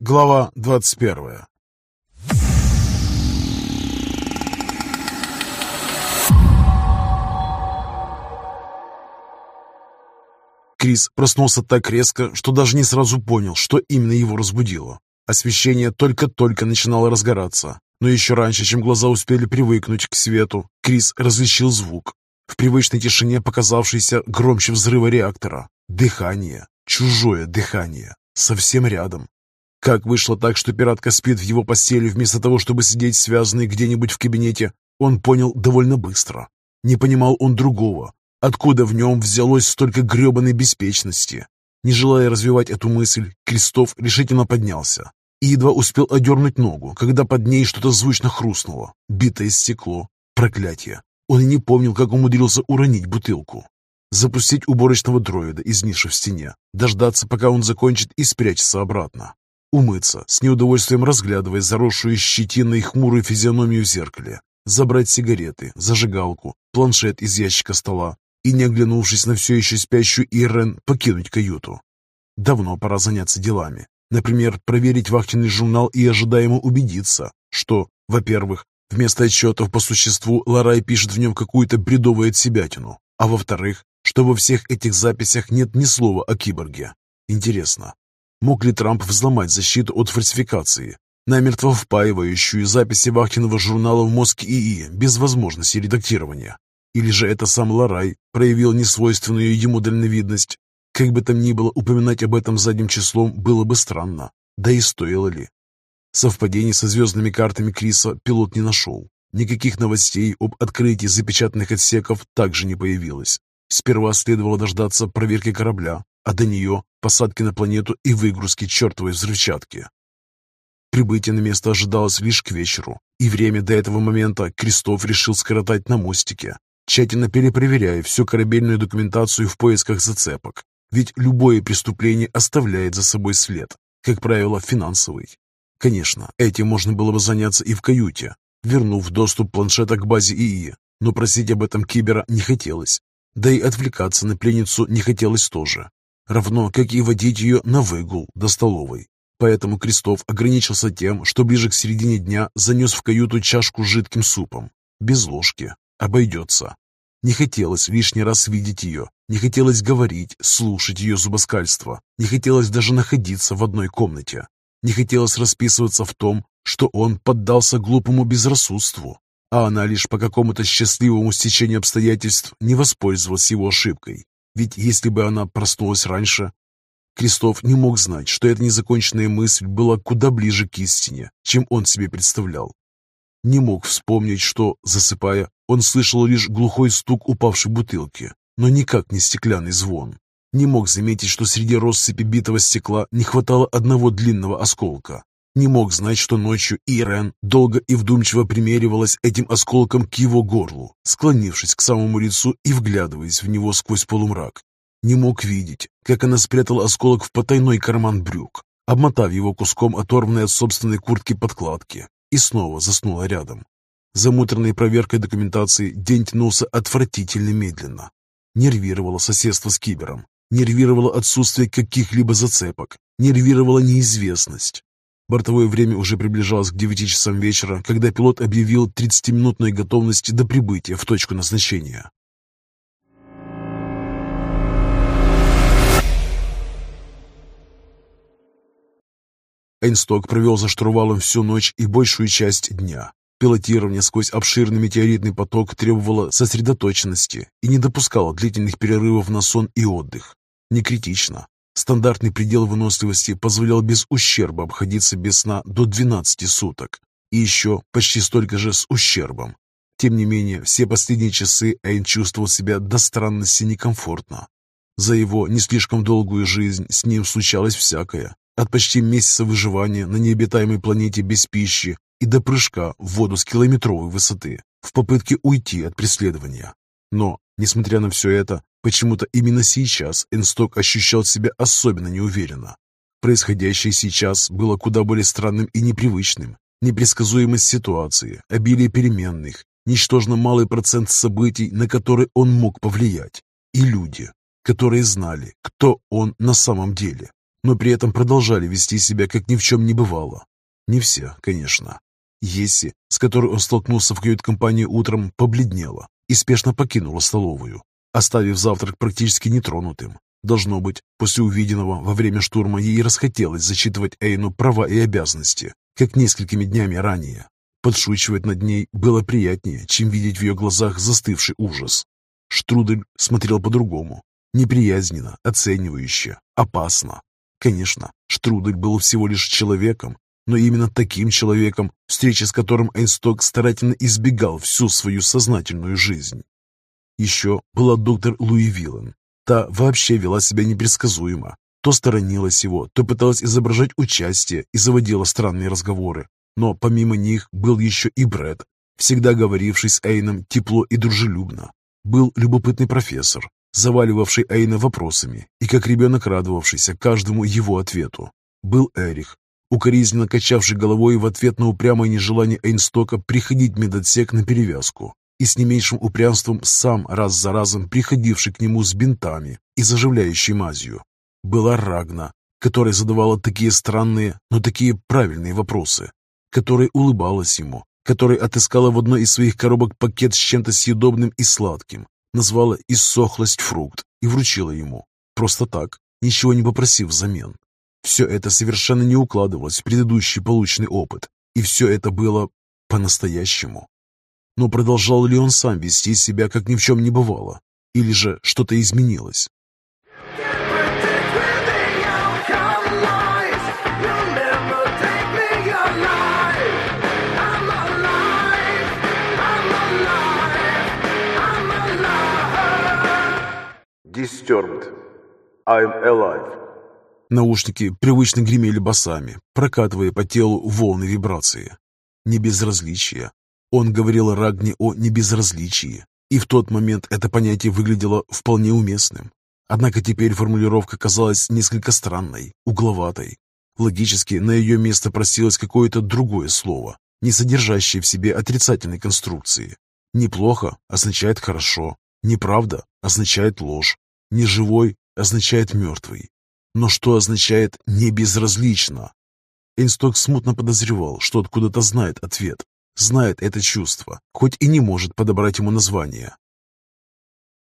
Глава 21 Крис проснулся так резко, что даже не сразу понял, что именно его разбудило. Освещение только-только начинало разгораться, но еще раньше, чем глаза успели привыкнуть к свету, Крис различил звук. В привычной тишине показавшийся громче взрыва реактора. Дыхание. Чужое дыхание. Совсем рядом. Как вышло так, что пиратка спит в его постели вместо того, чтобы сидеть связанный где-нибудь в кабинете, он понял довольно быстро. Не понимал он другого. Откуда в нем взялось столько гребаной беспечности? Не желая развивать эту мысль, Крестов решительно поднялся и едва успел одернуть ногу, когда под ней что-то звучно хрустнуло. Битое стекло. Проклятие. Он и не помнил, как умудрился уронить бутылку. Запустить уборочного дроида из ниши в стене, дождаться, пока он закончит, и спрячься обратно. Умыться, с неудовольствием разглядывая заросшую щетиной хмурую физиономию в зеркале. Забрать сигареты, зажигалку, планшет из ящика стола и, не оглянувшись на все еще спящую Ирен, покинуть каюту. Давно пора заняться делами. Например, проверить вахтенный журнал и ожидаемо убедиться, что, во-первых, вместо отчетов по существу Ларай пишет в нем какую-то бредовую отсебятину, а во-вторых, что во всех этих записях нет ни слова о киборге. Интересно, Мог ли Трамп взломать защиту от фальсификации, намертво впаивающую записи вахтенного журнала в мозг ИИ без возможности редактирования? Или же это сам Ларай проявил несвойственную ему дальновидность? Как бы там ни было, упоминать об этом задним числом было бы странно. Да и стоило ли? Совпадений со звездными картами Криса пилот не нашел. Никаких новостей об открытии запечатанных отсеков также не появилось. Сперва следовало дождаться проверки корабля, а до нее посадки на планету и выгрузки чертовой взрывчатки. Прибытие на место ожидалось лишь к вечеру, и время до этого момента Крестов решил скоротать на мостике, тщательно перепроверяя всю корабельную документацию в поисках зацепок. Ведь любое преступление оставляет за собой след, как правило, финансовый. Конечно, этим можно было бы заняться и в каюте, вернув доступ планшета к базе ИИ, но просить об этом Кибера не хотелось, да и отвлекаться на пленницу не хотелось тоже равно как и водить ее на выгул до столовой. Поэтому Крестов ограничился тем, что ближе к середине дня занес в каюту чашку с жидким супом. Без ложки. Обойдется. Не хотелось лишний раз видеть ее, не хотелось говорить, слушать ее зубоскальство, не хотелось даже находиться в одной комнате, не хотелось расписываться в том, что он поддался глупому безрассудству, а она лишь по какому-то счастливому стечению обстоятельств не воспользовалась его ошибкой. Ведь если бы она проснулась раньше... Крестов не мог знать, что эта незаконченная мысль была куда ближе к истине, чем он себе представлял. Не мог вспомнить, что, засыпая, он слышал лишь глухой стук упавшей бутылки, но никак не стеклянный звон. Не мог заметить, что среди россыпи битого стекла не хватало одного длинного осколка. Не мог знать, что ночью Ирен долго и вдумчиво примеривалась этим осколком к его горлу, склонившись к самому лицу и вглядываясь в него сквозь полумрак. Не мог видеть, как она спрятала осколок в потайной карман брюк, обмотав его куском оторванной от собственной куртки подкладки, и снова заснула рядом. За проверкой документации день тянулся отвратительно медленно. Нервировало соседство с кибером, нервировало отсутствие каких-либо зацепок, нервировала неизвестность. Бортовое время уже приближалось к 9 часам вечера, когда пилот объявил 30-минутной готовности до прибытия в точку назначения. Эйнсток провел за штурвалом всю ночь и большую часть дня. Пилотирование сквозь обширный метеоритный поток требовало сосредоточенности и не допускало длительных перерывов на сон и отдых. Не критично, Стандартный предел выносливости позволял без ущерба обходиться без сна до 12 суток. И еще почти столько же с ущербом. Тем не менее, все последние часы Эйн чувствовал себя до странности некомфортно. За его не слишком долгую жизнь с ним случалось всякое. От почти месяца выживания на необитаемой планете без пищи и до прыжка в воду с километровой высоты в попытке уйти от преследования. Но, несмотря на все это, Почему-то именно сейчас Энсток ощущал себя особенно неуверенно. Происходящее сейчас было куда более странным и непривычным. Непредсказуемость ситуации, обилие переменных, ничтожно малый процент событий, на которые он мог повлиять. И люди, которые знали, кто он на самом деле. но при этом продолжали вести себя, как ни в чем не бывало. Не все, конечно. Есси, с которой он столкнулся в кают-компании утром, побледнела и спешно покинула столовую, оставив завтрак практически нетронутым. Должно быть, после увиденного во время штурма ей расхотелось зачитывать Эйну права и обязанности, как несколькими днями ранее. Подшучивать над ней было приятнее, чем видеть в ее глазах застывший ужас. Штрудель смотрел по-другому, неприязненно, оценивающе, опасно. Конечно, Штрудель был всего лишь человеком, но именно таким человеком, встречи с которым Эйнсток старательно избегал всю свою сознательную жизнь. Еще была доктор Луи Виллен. Та вообще вела себя непредсказуемо. То сторонилась его, то пыталась изображать участие и заводила странные разговоры. Но помимо них был еще и Брэд, всегда говоривший с Эйном тепло и дружелюбно. Был любопытный профессор, заваливавший Эйна вопросами и как ребенок радовавшийся каждому его ответу. Был Эрих, укоризненно качавший головой в ответ на упрямое нежелание Эйнстока приходить в медотсек на перевязку и с не меньшим упрямством сам раз за разом приходивший к нему с бинтами и заживляющей мазью. Была Рагна, которая задавала такие странные, но такие правильные вопросы, которая улыбалась ему, которая отыскала в одной из своих коробок пакет с чем-то съедобным и сладким, назвала «иссохлость фрукт» и вручила ему. Просто так, ничего не попросив взамен. Все это совершенно не укладывалось в предыдущий полученный опыт, и все это было по-настоящему. Но продолжал ли он сам вести себя, как ни в чем не бывало? Или же что-то изменилось? Disturbed. I'm alive. Наушники привычно гремели басами, прокатывая по телу волны вибрации. Небезразличие. Он говорил Рагне о небезразличии, и в тот момент это понятие выглядело вполне уместным. Однако теперь формулировка казалась несколько странной, угловатой. Логически на ее место просилось какое-то другое слово, не содержащее в себе отрицательной конструкции. «Неплохо» означает «хорошо», «неправда» означает «ложь», «неживой» означает «мертвый». Но что означает «не безразлично»? Эйнсток смутно подозревал, что откуда-то знает ответ, знает это чувство, хоть и не может подобрать ему название.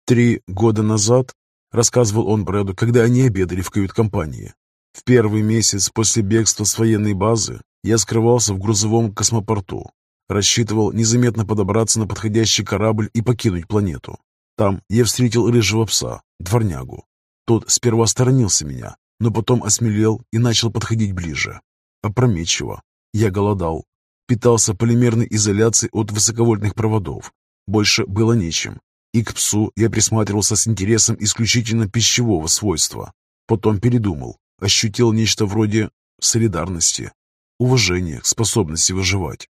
Три года назад, рассказывал он Брэду, когда они обедали в кают-компании, в первый месяц после бегства с военной базы я скрывался в грузовом космопорту, рассчитывал незаметно подобраться на подходящий корабль и покинуть планету. Там я встретил рыжего пса, дворнягу, тот сперва сторонился меня, но потом осмелел и начал подходить ближе. Опрометчиво. Я голодал. Питался полимерной изоляцией от высоковольтных проводов. Больше было нечем. И к псу я присматривался с интересом исключительно пищевого свойства. Потом передумал. Ощутил нечто вроде солидарности, уважения к способности выживать.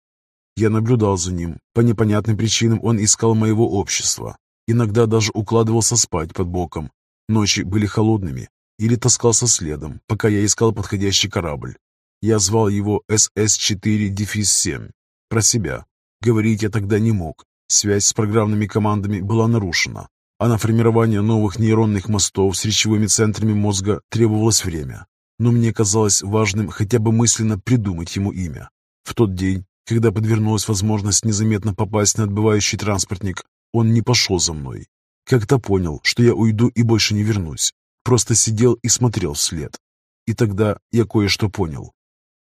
Я наблюдал за ним. По непонятным причинам он искал моего общества. Иногда даже укладывался спать под боком, Ночи были холодными, или таскался следом, пока я искал подходящий корабль. Я звал его СС-4-7. Про себя. Говорить я тогда не мог. Связь с программными командами была нарушена, а на формирование новых нейронных мостов с речевыми центрами мозга требовалось время. Но мне казалось важным хотя бы мысленно придумать ему имя. В тот день, когда подвернулась возможность незаметно попасть на отбывающий транспортник, он не пошел за мной, как-то понял, что я уйду и больше не вернусь. Просто сидел и смотрел вслед. И тогда я кое-что понял.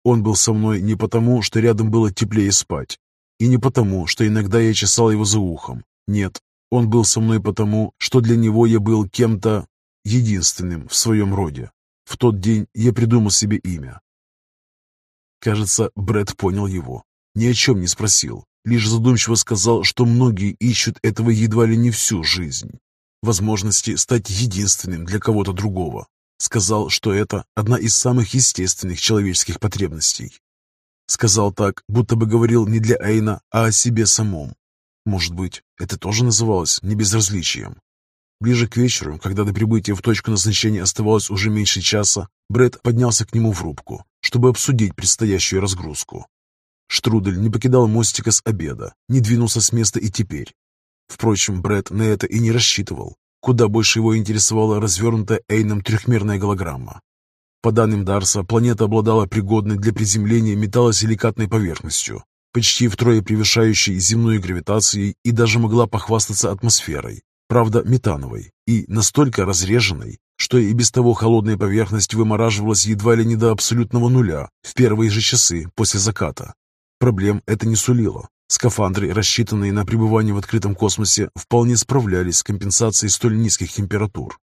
Он был со мной не потому, что рядом было теплее спать, и не потому, что иногда я чесал его за ухом. Нет, он был со мной потому, что для него я был кем-то единственным в своем роде. В тот день я придумал себе имя. Кажется, Брэд понял его. Ни о чем не спросил, Лишь задумчиво сказал, что многие ищут этого едва ли не всю жизнь. Возможности стать единственным для кого-то другого. Сказал, что это одна из самых естественных человеческих потребностей. Сказал так, будто бы говорил не для Эйна, а о себе самом. Может быть, это тоже называлось небезразличием. Ближе к вечеру, когда до прибытия в точку назначения оставалось уже меньше часа, Бред поднялся к нему в рубку, чтобы обсудить предстоящую разгрузку. Штрудель не покидал мостика с обеда, не двинулся с места и теперь. Впрочем, Бред на это и не рассчитывал. Куда больше его интересовала развернутая Эйном трехмерная голограмма. По данным Дарса, планета обладала пригодной для приземления металлосиликатной поверхностью, почти втрое превышающей земную гравитацией и даже могла похвастаться атмосферой, правда метановой, и настолько разреженной, что и без того холодная поверхность вымораживалась едва ли не до абсолютного нуля в первые же часы после заката. Проблем это не сулило. Скафандры, рассчитанные на пребывание в открытом космосе, вполне справлялись с компенсацией столь низких температур.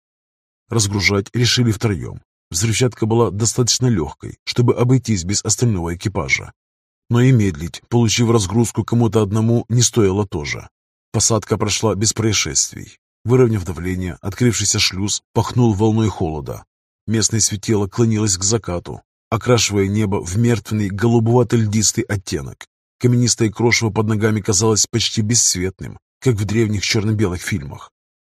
Разгружать решили втроем. Взрывчатка была достаточно легкой, чтобы обойтись без остального экипажа. Но и медлить, получив разгрузку кому-то одному, не стоило тоже. Посадка прошла без происшествий. Выровняв давление, открывшийся шлюз пахнул волной холода. Местное светило клонилось к закату, окрашивая небо в мертвенный голубовато-льдистый оттенок. Каменистое крошево под ногами казалось почти бесцветным, как в древних черно-белых фильмах.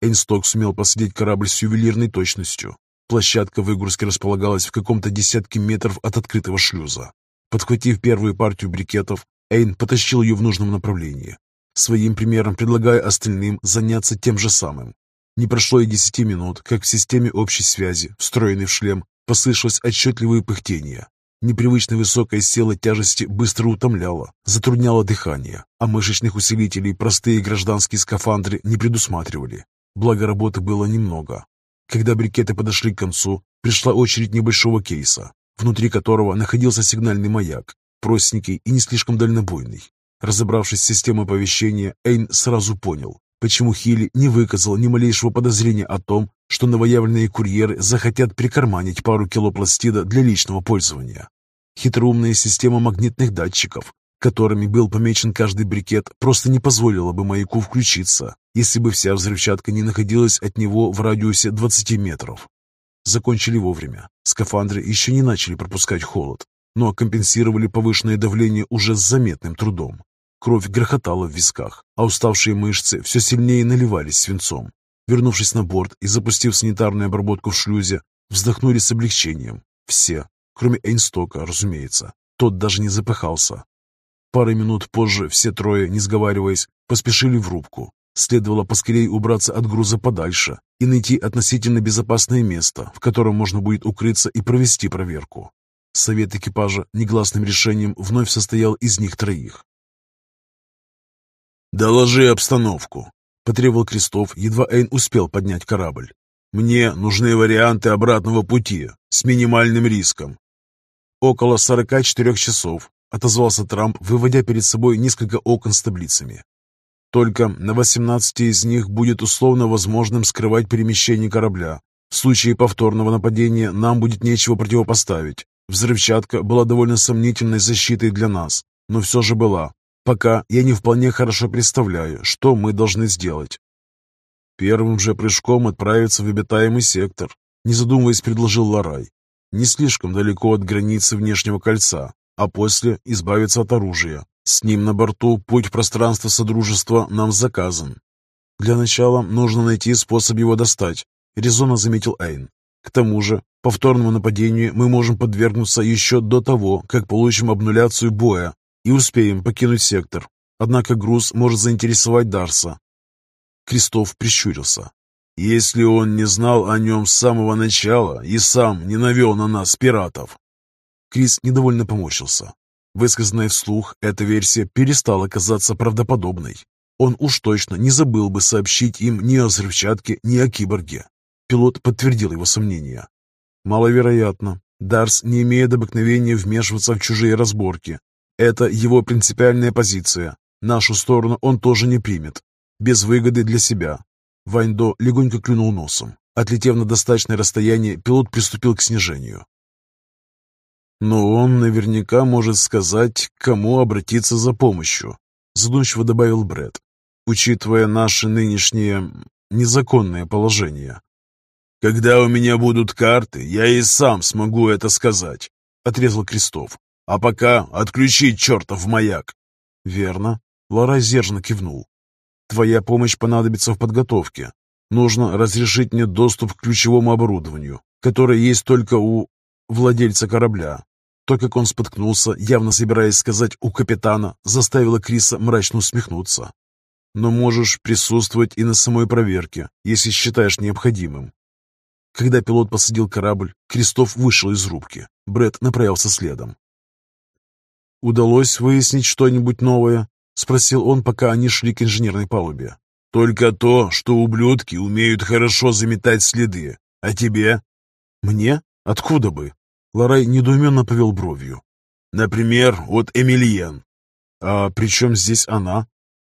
Эйнсток сумел посадить корабль с ювелирной точностью. Площадка выгрузки располагалась в каком-то десятке метров от открытого шлюза. Подхватив первую партию брикетов, Эйн потащил ее в нужном направлении своим примером предлагая остальным заняться тем же самым. Не прошло и десяти минут, как в системе общей связи, встроенной в шлем, послышалось отчетливое пыхтение. Непривычно высокая сила тяжести быстро утомляла, затрудняла дыхание, а мышечных усилителей простые гражданские скафандры не предусматривали. Благо работы было немного. Когда брикеты подошли к концу, пришла очередь небольшого кейса, внутри которого находился сигнальный маяк, простенький и не слишком дальнобойный. Разобравшись с системой оповещения, Эйн сразу понял, почему Хилли не выказал ни малейшего подозрения о том, что новоявленные курьеры захотят прикарманить пару кило пластида для личного пользования. Хитроумная система магнитных датчиков, которыми был помечен каждый брикет, просто не позволила бы маяку включиться, если бы вся взрывчатка не находилась от него в радиусе 20 метров. Закончили вовремя. Скафандры еще не начали пропускать холод, но компенсировали повышенное давление уже с заметным трудом. Кровь грохотала в висках, а уставшие мышцы все сильнее наливались свинцом. Вернувшись на борт и запустив санитарную обработку в шлюзе, вздохнули с облегчением. Все, кроме Эйнстока, разумеется. Тот даже не запыхался. Пары минут позже все трое, не сговариваясь, поспешили в рубку. Следовало поскорее убраться от груза подальше и найти относительно безопасное место, в котором можно будет укрыться и провести проверку. Совет экипажа негласным решением вновь состоял из них троих. «Доложи обстановку», — потребовал Крестов, едва Эйн успел поднять корабль. «Мне нужны варианты обратного пути с минимальным риском». «Около сорока четырех часов», — отозвался Трамп, выводя перед собой несколько окон с таблицами. «Только на восемнадцати из них будет условно возможным скрывать перемещение корабля. В случае повторного нападения нам будет нечего противопоставить. Взрывчатка была довольно сомнительной защитой для нас, но все же была. Пока я не вполне хорошо представляю, что мы должны сделать. Первым же прыжком отправиться в обитаемый сектор, не задумываясь, предложил Ларай. Не слишком далеко от границы внешнего кольца, а после избавиться от оружия. С ним на борту путь в пространство Содружества нам заказан. Для начала нужно найти способ его достать, резонно заметил Эйн. К тому же, повторному нападению мы можем подвергнуться еще до того, как получим обнуляцию боя и успеем покинуть сектор. Однако груз может заинтересовать Дарса. Крестов прищурился. Если он не знал о нем с самого начала и сам не навел на нас пиратов. Крис недовольно поморщился. Высказанная вслух, эта версия перестала казаться правдоподобной. Он уж точно не забыл бы сообщить им ни о взрывчатке, ни о киборге. Пилот подтвердил его сомнения. Маловероятно. Дарс не имеет обыкновения вмешиваться в чужие разборки. Это его принципиальная позиция. Нашу сторону он тоже не примет. Без выгоды для себя. Вайндо легонько клюнул носом. Отлетев на достаточное расстояние, пилот приступил к снижению. Но он наверняка может сказать, к кому обратиться за помощью, задумчиво добавил Бред, учитывая наше нынешнее незаконное положение. «Когда у меня будут карты, я и сам смогу это сказать», — отрезал Крестов. «А пока отключить чертов маяк». «Верно», — Лара сдержанно кивнул. «Твоя помощь понадобится в подготовке. Нужно разрешить мне доступ к ключевому оборудованию, которое есть только у владельца корабля». То, как он споткнулся, явно собираясь сказать «у капитана», заставило Криса мрачно усмехнуться. «Но можешь присутствовать и на самой проверке, если считаешь необходимым. Когда пилот посадил корабль, Крестов вышел из рубки. Бред направился следом. «Удалось выяснить что-нибудь новое?» — спросил он, пока они шли к инженерной палубе. «Только то, что ублюдки умеют хорошо заметать следы. А тебе?» «Мне? Откуда бы?» Ларай недоуменно повел бровью. «Например, от Эмильен». «А при чем здесь она?»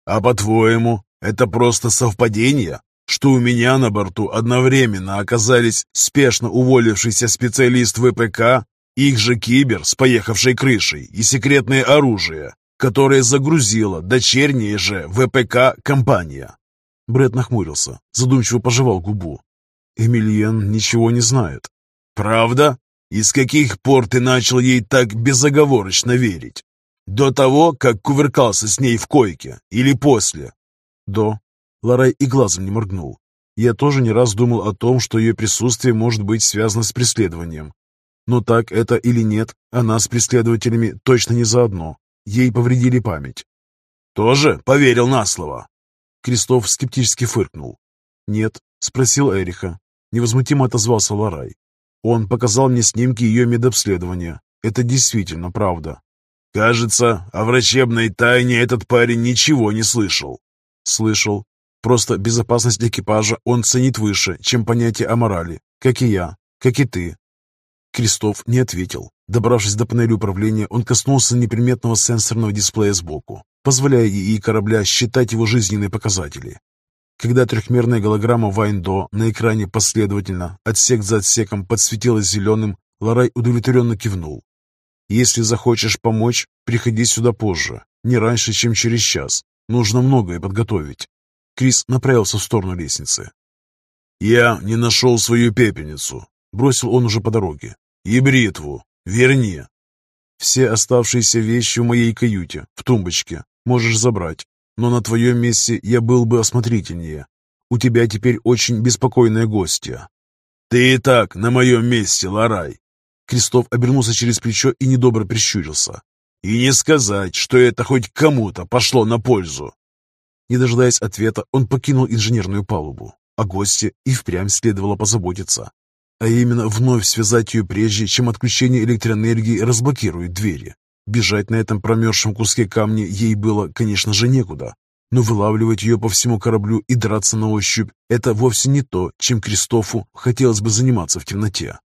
«А по-твоему, это просто совпадение, что у меня на борту одновременно оказались спешно уволившийся специалист ВПК, их же кибер с поехавшей крышей и секретное оружие, которое загрузила дочерняя же ВПК компания?» Брэд нахмурился, задумчиво пожевал губу. «Эмильен ничего не знает». «Правда? И с каких пор ты начал ей так безоговорочно верить? До того, как кувыркался с ней в койке? Или после?» «До». Ларай и глазом не моргнул. Я тоже не раз думал о том, что ее присутствие может быть связано с преследованием. Но так это или нет, она с преследователями точно не заодно. Ей повредили память. «Тоже поверил на слово?» Крестов скептически фыркнул. «Нет», — спросил Эриха. Невозмутимо отозвался Ларай. Он показал мне снимки ее медобследования. Это действительно правда. Кажется, о врачебной тайне этот парень ничего не слышал. Слышал. Просто безопасность экипажа он ценит выше, чем понятие о морали. Как и я, как и ты. Крестов не ответил. Добравшись до панели управления, он коснулся неприметного сенсорного дисплея сбоку, позволяя ИИ корабля считать его жизненные показатели. Когда трехмерная голограмма Вайндо на экране последовательно, отсек за отсеком, подсветилась зеленым, Ларай удовлетворенно кивнул. «Если захочешь помочь, приходи сюда позже, не раньше, чем через час. Нужно многое подготовить». Крис направился в сторону лестницы. «Я не нашел свою пепельницу», — бросил он уже по дороге. «И бритву. Верни». «Все оставшиеся вещи в моей каюте, в тумбочке. Можешь забрать но на твоем месте я был бы осмотрительнее. У тебя теперь очень беспокойная гостья». «Ты и так на моем месте, Ларай!» Крестов обернулся через плечо и недобро прищурился. «И не сказать, что это хоть кому-то пошло на пользу!» Не дожидаясь ответа, он покинул инженерную палубу. О гости и впрямь следовало позаботиться. А именно вновь связать ее прежде, чем отключение электроэнергии разблокирует двери. Бежать на этом промерзшем куске камня ей было, конечно же, некуда. Но вылавливать ее по всему кораблю и драться на ощупь – это вовсе не то, чем Кристофу хотелось бы заниматься в темноте.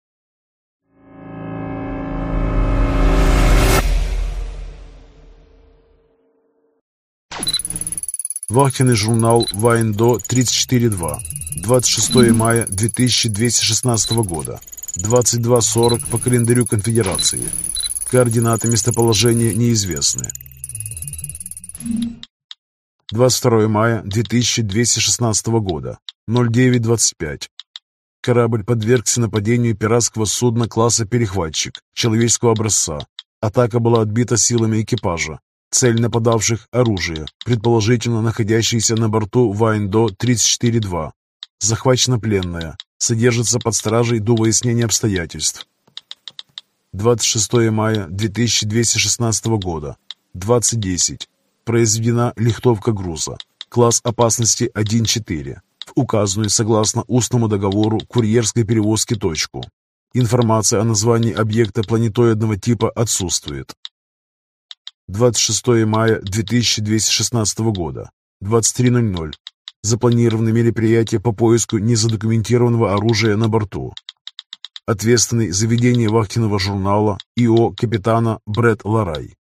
Вахтенный журнал «Вайндо 34.2», 26 мая 2216 года, 22.40 по календарю Конфедерации. Координаты местоположения неизвестны. 22 мая 2216 года, 09.25. Корабль подвергся нападению пиратского судна класса «Перехватчик» человеческого образца. Атака была отбита силами экипажа. Цель нападавших – оружие, предположительно находящееся на борту Вайндо 34-2. Захвачена пленная. Содержится под стражей до выяснения обстоятельств. 26 мая 2216 года, 20.10. Произведена лихтовка груза. Класс опасности 1.4. В указанную согласно устному договору курьерской перевозки точку. Информация о названии объекта планетоидного типа отсутствует. 26 мая 2216 года, 23.00. Запланированы мероприятия по поиску незадокументированного оружия на борту ответственный за ведение вахтенного журнала ИО капитана Брэд Ларай.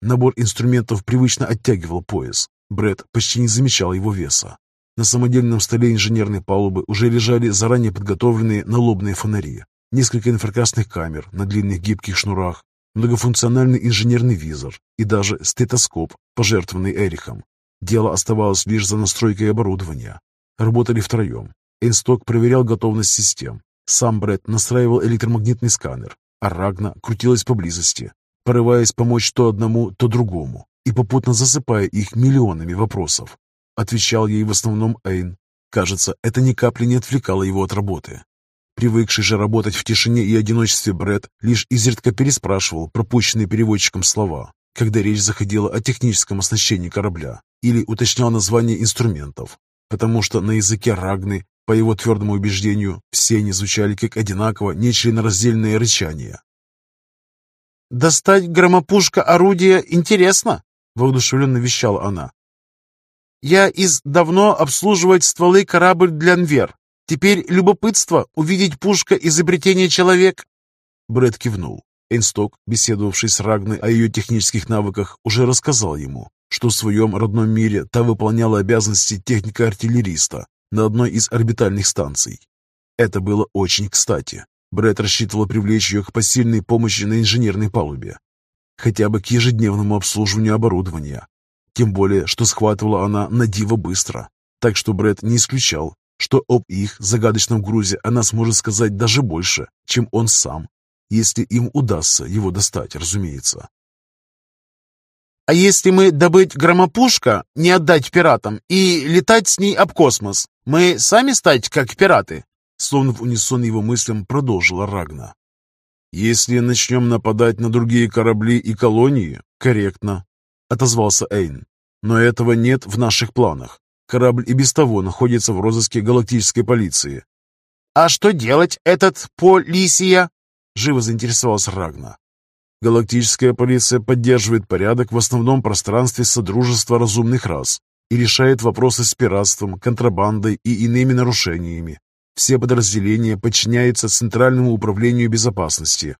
Набор инструментов привычно оттягивал пояс. Брэд почти не замечал его веса. На самодельном столе инженерной палубы уже лежали заранее подготовленные налобные фонари, несколько инфракрасных камер на длинных гибких шнурах, многофункциональный инженерный визор и даже стетоскоп, пожертвованный Эрихом. Дело оставалось лишь за настройкой оборудования. Работали втроем. Эйнсток проверял готовность систем. Сам Брэд настраивал электромагнитный сканер, а Рагна крутилась поблизости, порываясь помочь то одному, то другому, и попутно засыпая их миллионами вопросов. Отвечал ей в основном Эйн. Кажется, это ни капли не отвлекало его от работы. Привыкший же работать в тишине и одиночестве Бред лишь изредка переспрашивал пропущенные переводчиком слова, когда речь заходила о техническом оснащении корабля или уточнял название инструментов, потому что на языке Рагны, по его твердому убеждению, все они звучали как одинаково нечленораздельное рычание. «Достать громопушка орудия интересно», — воодушевленно вещала она. «Я из давно обслуживать стволы корабль для Нвер. Теперь любопытство увидеть пушка изобретения человек». Брэд кивнул. Эйнсток, беседовавший с Рагной о ее технических навыках, уже рассказал ему, что в своем родном мире та выполняла обязанности техника-артиллериста на одной из орбитальных станций. Это было очень кстати. Брэд рассчитывал привлечь ее к посильной помощи на инженерной палубе, хотя бы к ежедневному обслуживанию оборудования. Тем более, что схватывала она на диво быстро, так что Брэд не исключал, что об их загадочном грузе она сможет сказать даже больше, чем он сам, если им удастся его достать, разумеется. «А если мы добыть громопушка, не отдать пиратам и летать с ней об космос, мы сами стать как пираты?» Словно в унисон его мыслям продолжила Рагна. «Если начнем нападать на другие корабли и колонии, корректно», — отозвался Эйн. «Но этого нет в наших планах. Корабль и без того находится в розыске галактической полиции». «А что делать, этот полисия?» — живо заинтересовался Рагна. Галактическая полиция поддерживает порядок в основном пространстве Содружества разумных рас и решает вопросы с пиратством, контрабандой и иными нарушениями. Все подразделения подчиняются Центральному управлению безопасности.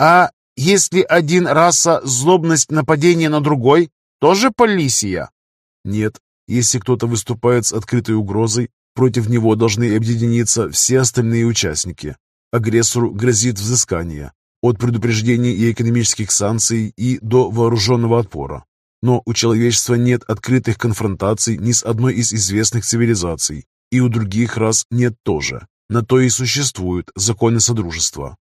А если один раса злобность нападения на другой, тоже полисия? Нет. Если кто-то выступает с открытой угрозой, против него должны объединиться все остальные участники. Агрессору грозит взыскание, от предупреждений и экономических санкций и до вооруженного отпора. Но у человечества нет открытых конфронтаций ни с одной из известных цивилизаций, и у других рас нет тоже. На то и существуют законы Содружества.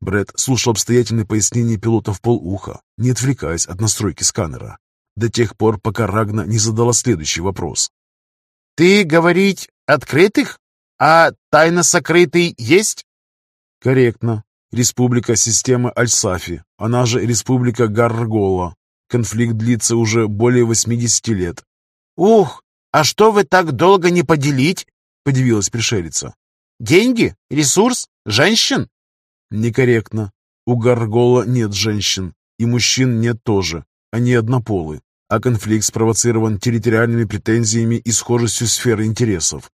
Бред слушал обстоятельные пояснения пилота в полуха, не отвлекаясь от настройки сканера, до тех пор, пока Рагна не задала следующий вопрос. «Ты говорить открытых? А тайно сокрытый есть?» «Корректно. Республика системы Альсафи, она же Республика Гаргола. Конфликт длится уже более 80 лет». «Ух, «А что вы так долго не поделить?» — подивилась пришелица. «Деньги? Ресурс? Женщин?» «Некорректно. У Гаргола нет женщин, и мужчин нет тоже. Они однополы, а конфликт спровоцирован территориальными претензиями и схожестью сферы интересов».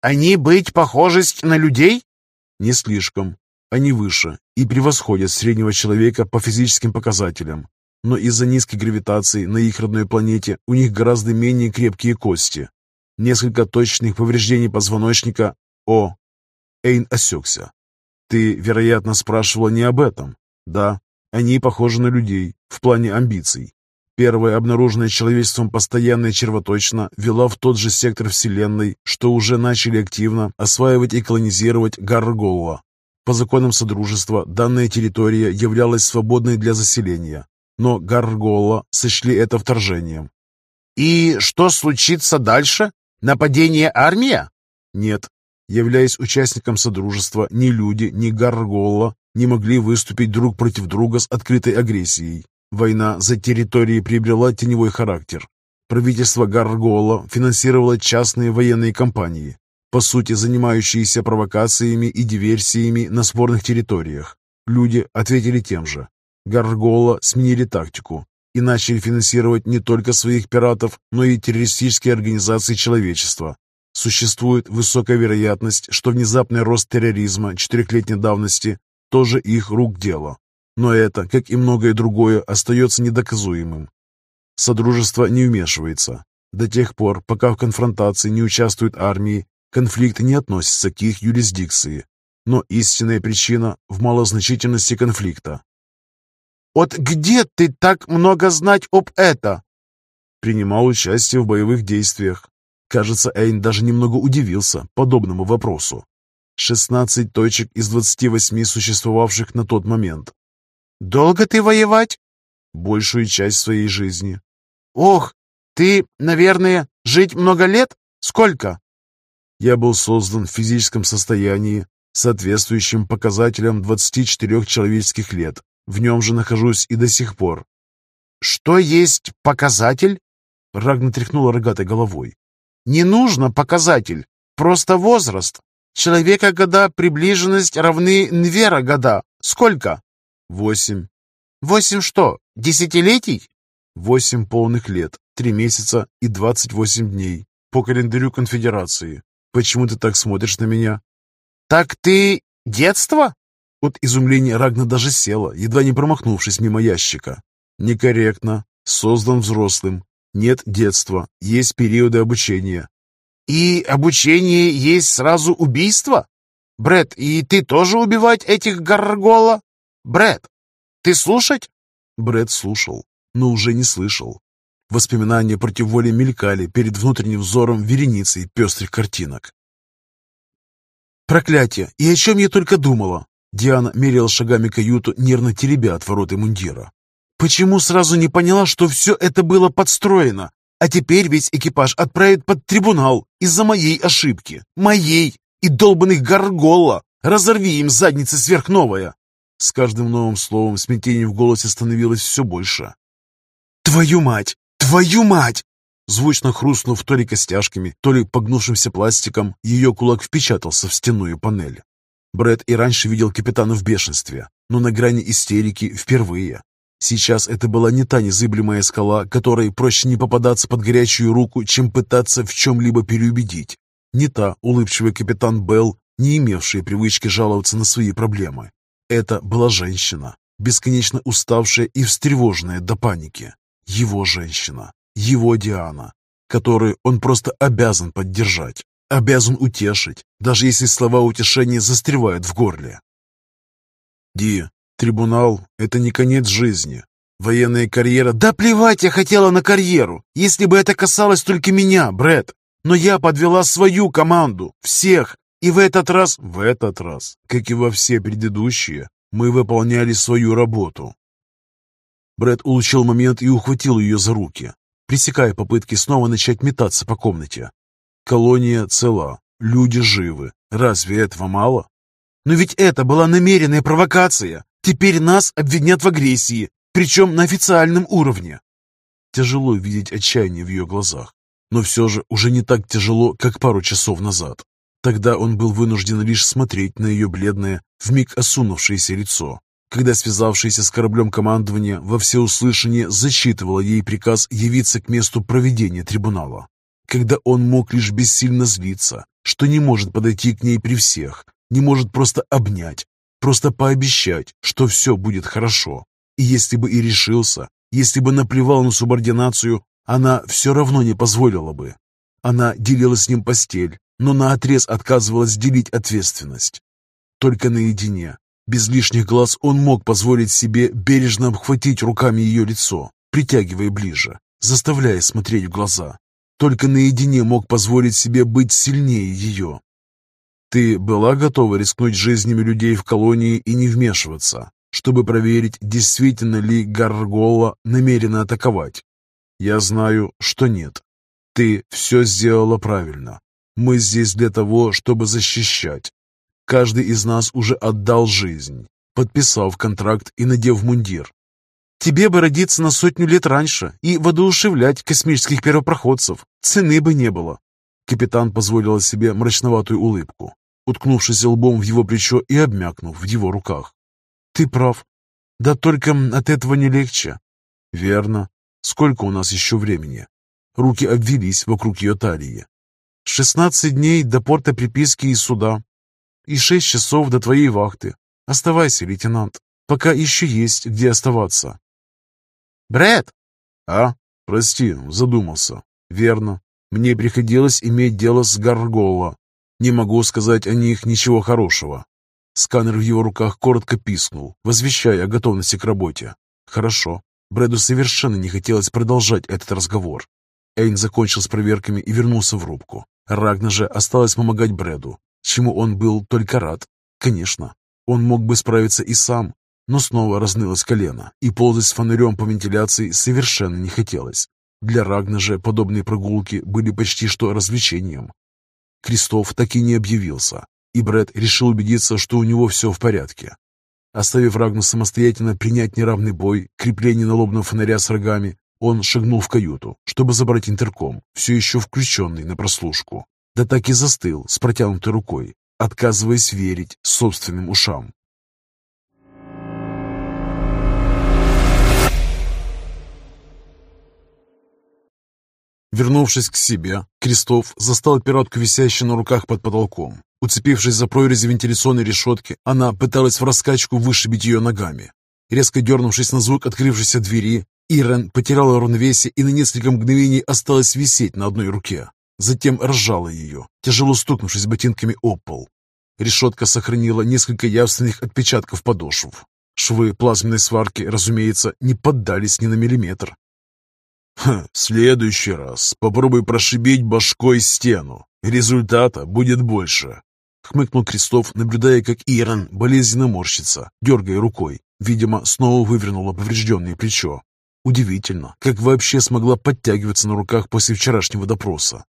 «Они быть похожесть на людей?» «Не слишком. Они выше и превосходят среднего человека по физическим показателям но из-за низкой гравитации на их родной планете у них гораздо менее крепкие кости. Несколько точечных повреждений позвоночника. О! Эйн осекся. Ты, вероятно, спрашивала не об этом. Да, они похожи на людей в плане амбиций. Первая обнаруженная человечеством постоянная червоточина вела в тот же сектор Вселенной, что уже начали активно осваивать и колонизировать Гаргола. По законам Содружества данная территория являлась свободной для заселения, но Гаргола сочли это вторжением. «И что случится дальше? Нападение армия?» «Нет. Являясь участником Содружества, ни люди, ни Гаргола не могли выступить друг против друга с открытой агрессией. Война за территории приобрела теневой характер. Правительство Гаргола финансировало частные военные компании, по сути занимающиеся провокациями и диверсиями на спорных территориях. Люди ответили тем же. Гаргола сменили тактику и начали финансировать не только своих пиратов, но и террористические организации человечества. Существует высокая вероятность, что внезапный рост терроризма четырехлетней давности тоже их рук дело. Но это, как и многое другое, остается недоказуемым. Содружество не вмешивается. До тех пор, пока в конфронтации не участвуют армии, конфликт не относится к их юрисдикции. Но истинная причина в малозначительности конфликта. «От где ты так много знать об это?» Принимал участие в боевых действиях. Кажется, Эйн даже немного удивился подобному вопросу. 16 точек из 28 существовавших на тот момент. «Долго ты воевать?» «Большую часть своей жизни». «Ох, ты, наверное, жить много лет? Сколько?» Я был создан в физическом состоянии, соответствующим показателям 24 человеческих лет. В нем же нахожусь и до сих пор. Что есть показатель? Рагна тряхнула рогатой головой. Не нужно показатель, просто возраст. Человека года приближенность равны Нвера года. Сколько? Восемь. Восемь что, десятилетий? Восемь полных лет, три месяца и двадцать восемь дней. По календарю конфедерации. Почему ты так смотришь на меня? Так ты детство? От изумления Рагна даже села, едва не промахнувшись мимо ящика. Некорректно. Создан взрослым. Нет детства. Есть периоды обучения. И обучение есть сразу убийство? Бред, и ты тоже убивать этих горгола? Бред, ты слушать? Бред слушал, но уже не слышал. Воспоминания против воли мелькали перед внутренним взором вереницей пестрых картинок. Проклятие! И о чем я только думала! Диана мерила шагами каюту, нервно теребя от ворота мундира. Почему сразу не поняла, что все это было подстроено? А теперь весь экипаж отправит под трибунал из-за моей ошибки. Моей! И долбанных горгола! Разорви им задницы сверхновая! С каждым новым словом смятение в голосе становилось все больше. «Твою мать! Твою мать!» Звучно хрустнув то ли костяшками, то ли погнувшимся пластиком, ее кулак впечатался в стенную панель. Брэд и раньше видел капитана в бешенстве, но на грани истерики впервые. Сейчас это была не та незыблемая скала, которой проще не попадаться под горячую руку, чем пытаться в чем-либо переубедить. Не та улыбчивый капитан Белл, не имевшая привычки жаловаться на свои проблемы. Это была женщина, бесконечно уставшая и встревоженная до паники. Его женщина, его Диана, которую он просто обязан поддержать, обязан утешить, даже если слова утешения застревают в горле. «Ди, Трибунал — это не конец жизни. Военная карьера... Да плевать я хотела на карьеру, если бы это касалось только меня, Брэд. Но я подвела свою команду, всех. И в этот раз... В этот раз, как и во все предыдущие, мы выполняли свою работу. Брэд улучил момент и ухватил ее за руки, пресекая попытки снова начать метаться по комнате. Колония цела, люди живы. Разве этого мало? Но ведь это была намеренная провокация. Теперь нас обвинят в агрессии, причем на официальном уровне. Тяжело видеть отчаяние в ее глазах, но все же уже не так тяжело, как пару часов назад. Тогда он был вынужден лишь смотреть на ее бледное, вмиг осунувшееся лицо, когда связавшееся с кораблем командование во всеуслышание зачитывало ей приказ явиться к месту проведения трибунала, когда он мог лишь бессильно злиться, что не может подойти к ней при всех, не может просто обнять, Просто пообещать, что все будет хорошо. И если бы и решился, если бы наплевал на субординацию, она все равно не позволила бы. Она делила с ним постель, но наотрез отказывалась делить ответственность. Только наедине, без лишних глаз, он мог позволить себе бережно обхватить руками ее лицо, притягивая ближе, заставляя смотреть в глаза. Только наедине мог позволить себе быть сильнее ее, ты была готова рискнуть жизнями людей в колонии и не вмешиваться, чтобы проверить, действительно ли Гаргола намерена атаковать? Я знаю, что нет. Ты все сделала правильно. Мы здесь для того, чтобы защищать. Каждый из нас уже отдал жизнь, подписав контракт и надев мундир. Тебе бы родиться на сотню лет раньше и воодушевлять космических первопроходцев. Цены бы не было. Капитан позволил себе мрачноватую улыбку уткнувшись лбом в его плечо и обмякнув в его руках. «Ты прав. Да только от этого не легче». «Верно. Сколько у нас еще времени?» Руки обвелись вокруг ее талии. «Шестнадцать дней до порта приписки и суда. И шесть часов до твоей вахты. Оставайся, лейтенант, пока еще есть где оставаться». «Брэд!» «А? Прости, задумался. Верно. Мне приходилось иметь дело с Гаргола, не могу сказать о них ничего хорошего. Сканер в его руках коротко пискнул, возвещая о готовности к работе. Хорошо. Брэду совершенно не хотелось продолжать этот разговор. Эйн закончил с проверками и вернулся в рубку. Рагна же осталось помогать Брэду, чему он был только рад. Конечно, он мог бы справиться и сам, но снова разнылось колено, и ползать с фонарем по вентиляции совершенно не хотелось. Для Рагна же подобные прогулки были почти что развлечением. Крестов так и не объявился, и Бред решил убедиться, что у него все в порядке. Оставив Рагну самостоятельно принять неравный бой, крепление налобного фонаря с рогами, он шагнул в каюту, чтобы забрать интерком, все еще включенный на прослушку. Да так и застыл с протянутой рукой, отказываясь верить собственным ушам. Вернувшись к себе, Крестов застал пиратку, висящую на руках под потолком. Уцепившись за прорези вентиляционной решетки, она пыталась в раскачку вышибить ее ногами. Резко дернувшись на звук открывшейся двери, Ирен потеряла равновесие и на несколько мгновений осталась висеть на одной руке. Затем разжала ее, тяжело стукнувшись ботинками об пол. Решетка сохранила несколько явственных отпечатков подошв. Швы плазменной сварки, разумеется, не поддались ни на миллиметр. «В следующий раз попробуй прошибить башкой стену. Результата будет больше», — хмыкнул Крестов, наблюдая, как Иран болезненно морщится, дергая рукой. Видимо, снова вывернуло поврежденное плечо. Удивительно, как вообще смогла подтягиваться на руках после вчерашнего допроса.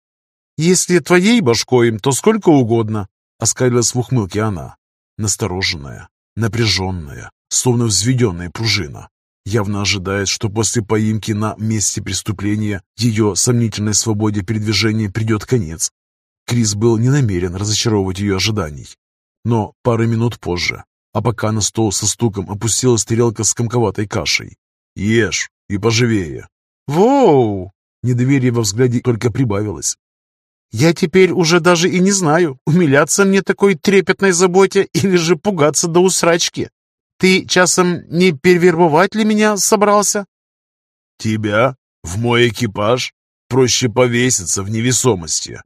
«Если твоей башкой, то сколько угодно», — оскалилась в ухмылке она. Настороженная, напряженная, словно взведенная пружина. Явно ожидает, что после поимки на месте преступления ее сомнительной свободе передвижения придет конец. Крис был не намерен разочаровывать ее ожиданий. Но пары минут позже, а пока на стол со стуком опустилась тарелка с комковатой кашей. «Ешь, и поживее. Воу! Недоверие во взгляде только прибавилось. Я теперь уже даже и не знаю, умиляться мне такой трепетной заботе или же пугаться до усрачки. Ты часом не перевербовать ли меня собрался? Тебя? В мой экипаж? Проще повеситься в невесомости.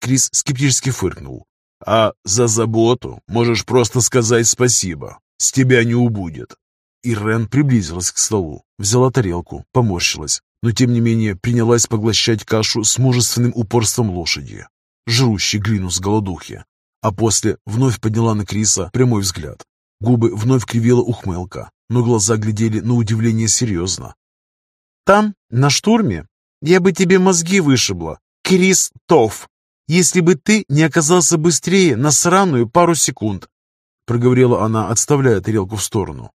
Крис скептически фыркнул. А за заботу можешь просто сказать спасибо. С тебя не убудет. Ирен приблизилась к столу, взяла тарелку, поморщилась, но тем не менее принялась поглощать кашу с мужественным упорством лошади, жрущей глину с голодухи. А после вновь подняла на Криса прямой взгляд. Губы вновь кривила ухмылка, но глаза глядели на удивление серьезно. «Там, на штурме, я бы тебе мозги вышибла, Крис Тофф, если бы ты не оказался быстрее на сраную пару секунд», проговорила она, отставляя тарелку в сторону.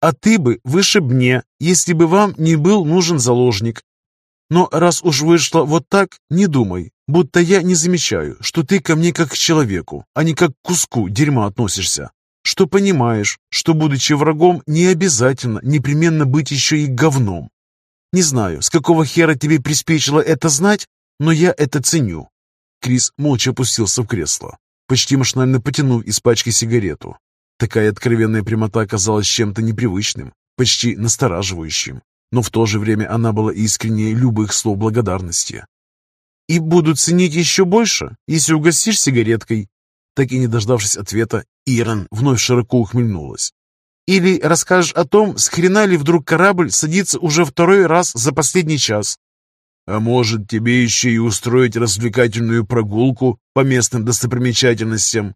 А ты бы выше мне, если бы вам не был нужен заложник. Но раз уж вышло вот так, не думай, будто я не замечаю, что ты ко мне как к человеку, а не как к куску дерьма относишься. Что понимаешь, что, будучи врагом, не обязательно непременно быть еще и говном. Не знаю, с какого хера тебе приспичило это знать, но я это ценю. Крис молча опустился в кресло, почти машинально потянув из пачки сигарету. Такая откровенная прямота казалась чем-то непривычным, почти настораживающим, но в то же время она была искреннее любых слов благодарности. «И буду ценить еще больше, если угостишь сигареткой». Так и не дождавшись ответа, Иран вновь широко ухмыльнулась. «Или расскажешь о том, с хрена ли вдруг корабль садится уже второй раз за последний час?» «А может, тебе еще и устроить развлекательную прогулку по местным достопримечательностям?»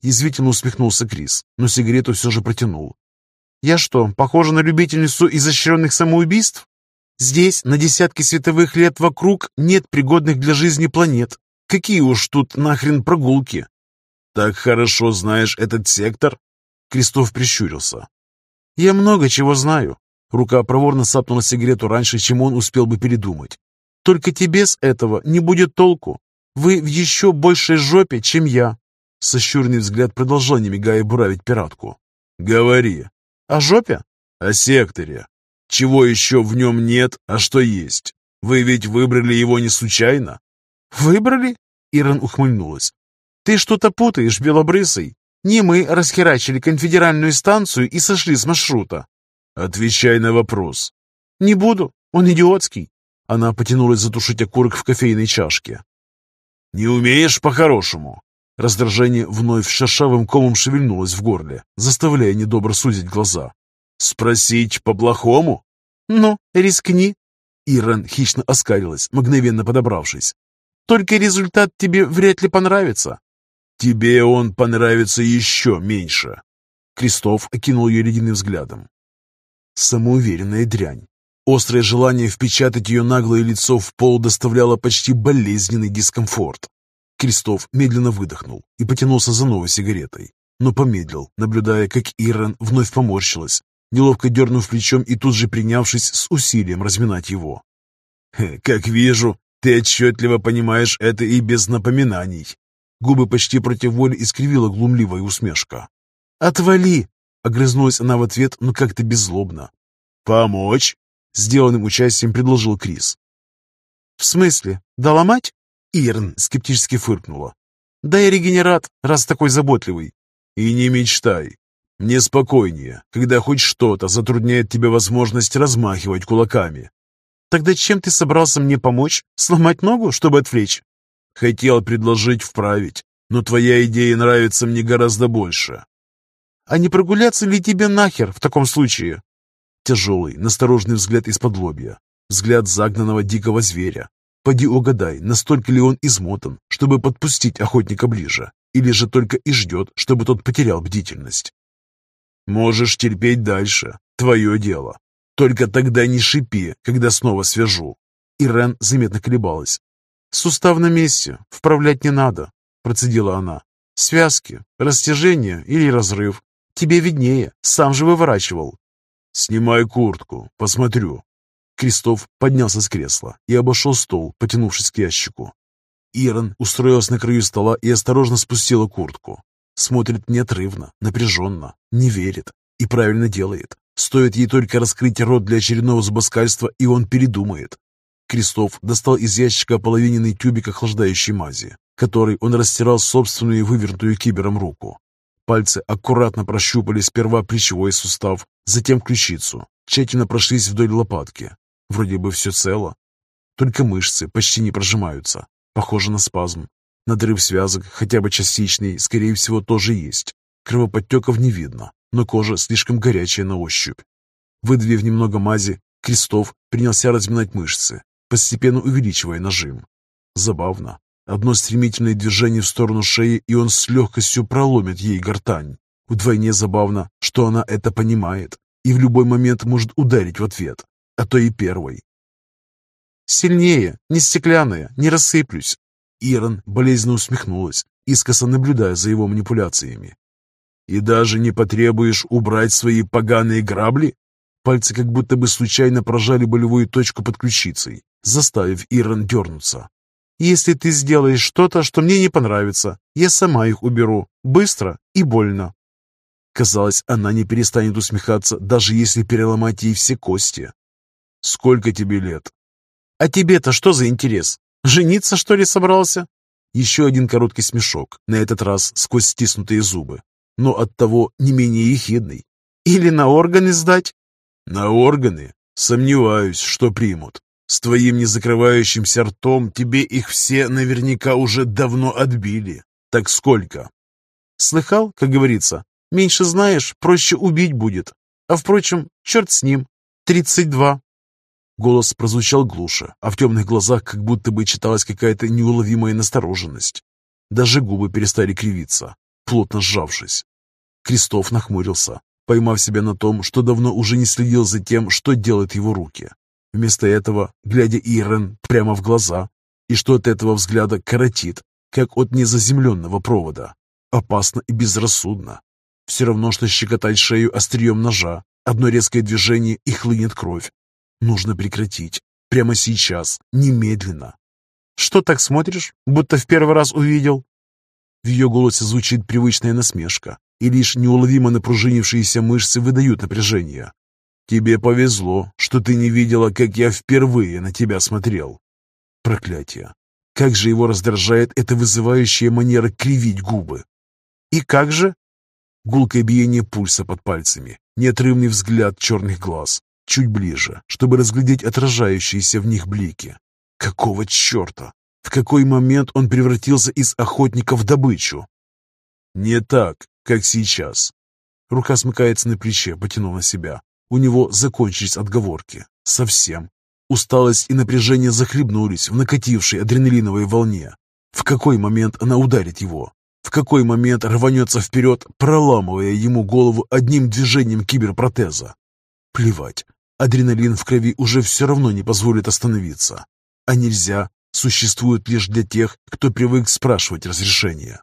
Язвительно усмехнулся Крис, но сигарету все же протянул. «Я что, похожа на любительницу изощренных самоубийств? Здесь, на десятки световых лет вокруг, нет пригодных для жизни планет. Какие уж тут нахрен прогулки?» «Так хорошо знаешь этот сектор?» Крестов прищурился. «Я много чего знаю». Рука проворно сапнула сигарету раньше, чем он успел бы передумать. «Только тебе с этого не будет толку. Вы в еще большей жопе, чем я. Сощурный взгляд продолжал, не мигая, буравить пиратку. «Говори». «О жопе?» «О секторе. Чего еще в нем нет, а что есть? Вы ведь выбрали его не случайно?» «Выбрали?» Иран ухмыльнулась. «Ты что-то путаешь, белобрысый. Не мы расхерачили конфедеральную станцию и сошли с маршрута». «Отвечай на вопрос». «Не буду. Он идиотский». Она потянулась затушить окурок в кофейной чашке. «Не умеешь по-хорошему?» Раздражение вновь шершавым комом шевельнулось в горле, заставляя недобро сузить глаза. «Спросить по-плохому?» «Ну, рискни!» Иран хищно оскалилась, мгновенно подобравшись. «Только результат тебе вряд ли понравится». «Тебе он понравится еще меньше!» Крестов окинул ее ледяным взглядом. Самоуверенная дрянь. Острое желание впечатать ее наглое лицо в пол доставляло почти болезненный дискомфорт. Крестов медленно выдохнул и потянулся за новой сигаретой. но помедлил, наблюдая, как Ирен вновь поморщилась, неловко дернув плечом и тут же принявшись с усилием разминать его. «Как вижу, ты отчетливо понимаешь это и без напоминаний». Губы почти против воли искривила глумливая усмешка. «Отвали!» — огрызнулась она в ответ, но как-то беззлобно. «Помочь?» — сделанным участием предложил Крис. «В смысле? Доломать?» Ирн скептически фыркнула. «Да и регенерат, раз такой заботливый». «И не мечтай. Мне спокойнее, когда хоть что-то затрудняет тебе возможность размахивать кулаками. Тогда чем ты собрался мне помочь? Сломать ногу, чтобы отвлечь? Хотел предложить вправить, но твоя идея нравится мне гораздо больше. А не прогуляться ли тебе нахер в таком случае? Тяжелый, насторожный взгляд из-под лобья. Взгляд загнанного дикого зверя. Поди угадай, настолько ли он измотан, чтобы подпустить охотника ближе, или же только и ждет, чтобы тот потерял бдительность. Можешь терпеть дальше, твое дело. Только тогда не шипи, когда снова свяжу. Ирен заметно колебалась. «Сустав на месте, вправлять не надо», — процедила она. «Связки, растяжение или разрыв. Тебе виднее, сам же выворачивал». «Снимай куртку, посмотрю». Крестов поднялся с кресла и обошел стол, потянувшись к ящику. Ирон устроилась на краю стола и осторожно спустила куртку. Смотрит неотрывно, напряженно, не верит и правильно делает. Стоит ей только раскрыть рот для очередного зубоскальства, и он передумает. Крестов достал из ящика половиненный тюбик охлаждающей мази, который он растирал собственную вывернутую кибером руку. Пальцы аккуратно прощупали сперва плечевой сустав, затем ключицу, тщательно прошлись вдоль лопатки. Вроде бы все цело. Только мышцы почти не прожимаются. Похоже на спазм. Надрыв связок, хотя бы частичный, скорее всего, тоже есть. Кровоподтеков не видно, но кожа слишком горячая на ощупь. Выдавив немного мази, Крестов принялся разминать мышцы, постепенно увеличивая нажим. Забавно. Одно стремительное движение в сторону шеи, и он с легкостью проломит ей гортань. Вдвойне забавно, что она это понимает и в любой момент может ударить в ответ, а то и первой. «Сильнее, не стеклянная, не рассыплюсь!» Ирон болезненно усмехнулась, искоса наблюдая за его манипуляциями. И даже не потребуешь убрать свои поганые грабли? Пальцы как будто бы случайно прожали болевую точку под ключицей, заставив Ирон дернуться. «Если ты сделаешь что-то, что мне не понравится, я сама их уберу. Быстро и больно». Казалось, она не перестанет усмехаться, даже если переломать ей все кости. «Сколько тебе лет?» «А тебе-то что за интерес? Жениться, что ли, собрался?» Еще один короткий смешок, на этот раз сквозь стиснутые зубы но оттого не менее ехидный. Или на органы сдать? На органы? Сомневаюсь, что примут. С твоим незакрывающимся ртом тебе их все наверняка уже давно отбили. Так сколько? Слыхал, как говорится, меньше знаешь, проще убить будет. А впрочем, черт с ним. Тридцать два. Голос прозвучал глуше, а в темных глазах как будто бы читалась какая-то неуловимая настороженность. Даже губы перестали кривиться, плотно сжавшись. Крестов нахмурился, поймав себя на том, что давно уже не следил за тем, что делают его руки. Вместо этого, глядя Ирен прямо в глаза, и что от этого взгляда коротит, как от незаземленного провода. Опасно и безрассудно. Все равно, что щекотать шею острием ножа. Одно резкое движение и хлынет кровь. Нужно прекратить. Прямо сейчас. Немедленно. «Что так смотришь? Будто в первый раз увидел?» В ее голосе звучит привычная насмешка, и лишь неуловимо напружинившиеся мышцы выдают напряжение. «Тебе повезло, что ты не видела, как я впервые на тебя смотрел». Проклятие! Как же его раздражает эта вызывающая манера кривить губы. «И как же?» Гулкое биение пульса под пальцами, неотрывный взгляд черных глаз, чуть ближе, чтобы разглядеть отражающиеся в них блики. Какого черта? В какой момент он превратился из охотника в добычу? Не так, как сейчас. Рука смыкается на плече, потянув на себя. У него закончились отговорки. Совсем. Усталость и напряжение захлебнулись в накатившей адреналиновой волне. В какой момент она ударит его? В какой момент рванется вперед, проламывая ему голову одним движением киберпротеза? Плевать. Адреналин в крови уже все равно не позволит остановиться. А нельзя существует лишь для тех, кто привык спрашивать разрешения.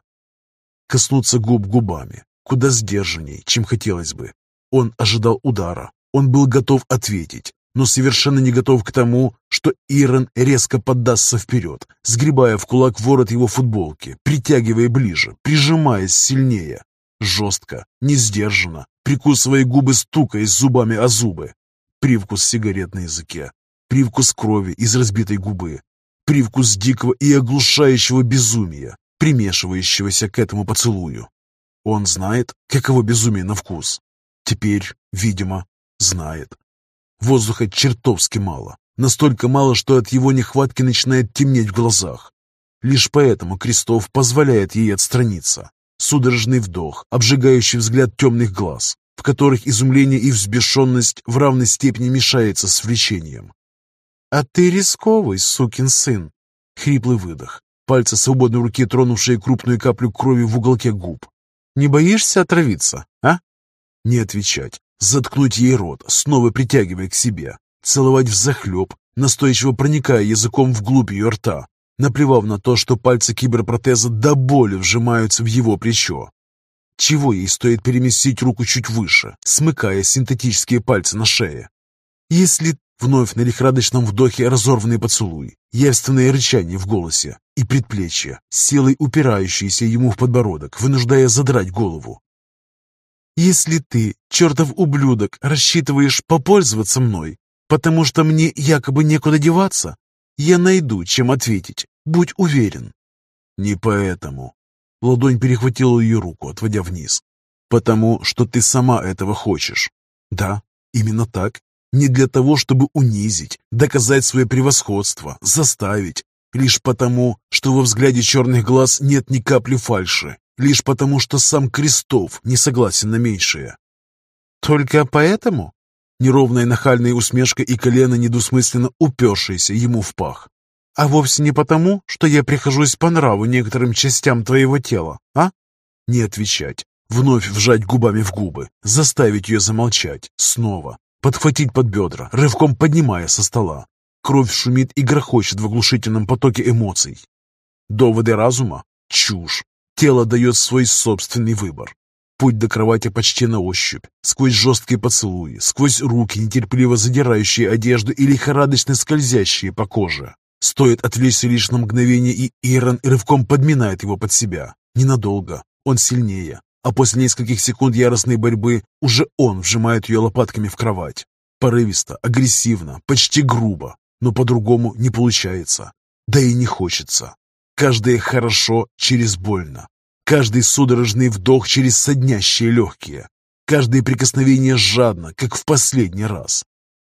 Коснуться губ губами, куда сдержанней, чем хотелось бы. Он ожидал удара, он был готов ответить, но совершенно не готов к тому, что Ирон резко поддастся вперед, сгребая в кулак ворот его футболки, притягивая ближе, прижимаясь сильнее. Жестко, не сдержанно, прикусывая губы, стукаясь зубами о зубы. Привкус сигарет на языке, привкус крови из разбитой губы, привкус дикого и оглушающего безумия, примешивающегося к этому поцелую. Он знает, каково безумие на вкус. Теперь, видимо, знает. Воздуха чертовски мало. Настолько мало, что от его нехватки начинает темнеть в глазах. Лишь поэтому Крестов позволяет ей отстраниться. Судорожный вдох, обжигающий взгляд темных глаз, в которых изумление и взбешенность в равной степени мешается с влечением. «А ты рисковый, сукин сын!» Хриплый выдох, пальцы свободной руки, тронувшие крупную каплю крови в уголке губ. «Не боишься отравиться, а?» Не отвечать, Заткнуть ей рот, снова притягивая к себе, целовать взахлеб, настойчиво проникая языком вглубь ее рта, наплевав на то, что пальцы киберпротеза до боли вжимаются в его плечо. Чего ей стоит переместить руку чуть выше, смыкая синтетические пальцы на шее? Если вновь на лихорадочном вдохе разорванный поцелуй, явственное рычание в голосе и предплечье, силой упирающиеся ему в подбородок, вынуждая задрать голову, если ты, чертов ублюдок, рассчитываешь попользоваться мной, потому что мне якобы некуда деваться, я найду, чем ответить, будь уверен. Не поэтому. Ладонь перехватила ее руку, отводя вниз. Потому что ты сама этого хочешь. Да, именно так. Не для того, чтобы унизить, доказать свое превосходство, заставить. Лишь потому, что во взгляде черных глаз нет ни капли фальши, лишь потому, что сам Крестов не согласен на меньшее. Только поэтому? Неровная нахальная усмешка и колено, недвусмысленно упершиеся ему в пах. А вовсе не потому, что я прихожусь по нраву некоторым частям твоего тела, а? Не отвечать, вновь вжать губами в губы, заставить ее замолчать, снова, подхватить под бедра, рывком поднимая со стола. Кровь шумит и грохочет в оглушительном потоке эмоций. Доводы разума? Чушь. Тело дает свой собственный выбор. Путь до кровати почти на ощупь, сквозь жесткие поцелуи, сквозь руки, нетерпеливо задирающие одежду и лихорадочно скользящие по коже. Стоит отвлечься лишь на мгновение, и Ирон рывком подминает его под себя. Ненадолго. Он сильнее. А после нескольких секунд яростной борьбы уже он вжимает ее лопатками в кровать. Порывисто, агрессивно, почти грубо. Но по-другому не получается. Да и не хочется. Каждое хорошо через больно. Каждый судорожный вдох через соднящие легкие. Каждое прикосновение жадно, как в последний раз.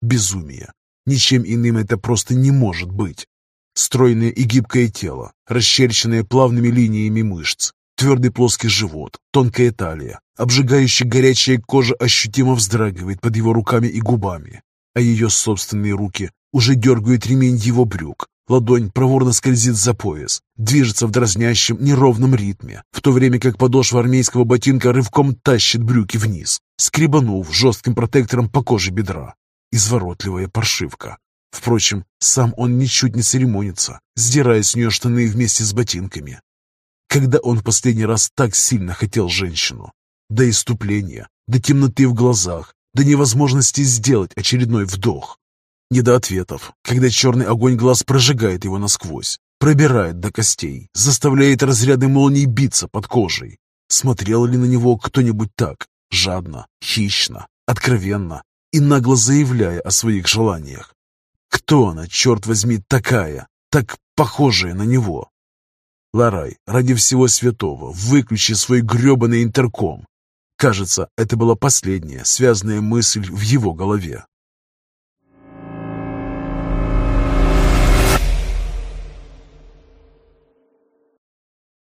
Безумие. Ничем иным это просто не может быть. Стройное и гибкое тело, расчерченное плавными линиями мышц, твердый плоский живот, тонкая талия, обжигающая горячая кожа ощутимо вздрагивает под его руками и губами, а ее собственные руки уже дергают ремень его брюк, Ладонь проворно скользит за пояс, движется в дразнящем, неровном ритме, в то время как подошва армейского ботинка рывком тащит брюки вниз, скребанув жестким протектором по коже бедра. Изворотливая паршивка. Впрочем, сам он ничуть не церемонится, сдирая с нее штаны вместе с ботинками. Когда он в последний раз так сильно хотел женщину? До иступления, до темноты в глазах, до невозможности сделать очередной вдох. Не до ответов, когда черный огонь глаз прожигает его насквозь, пробирает до костей, заставляет разряды молний биться под кожей. Смотрел ли на него кто-нибудь так, жадно, хищно, откровенно и нагло заявляя о своих желаниях? Кто она, черт возьми, такая, так похожая на него? Ларай, ради всего святого, выключи свой гребаный интерком. Кажется, это была последняя связанная мысль в его голове.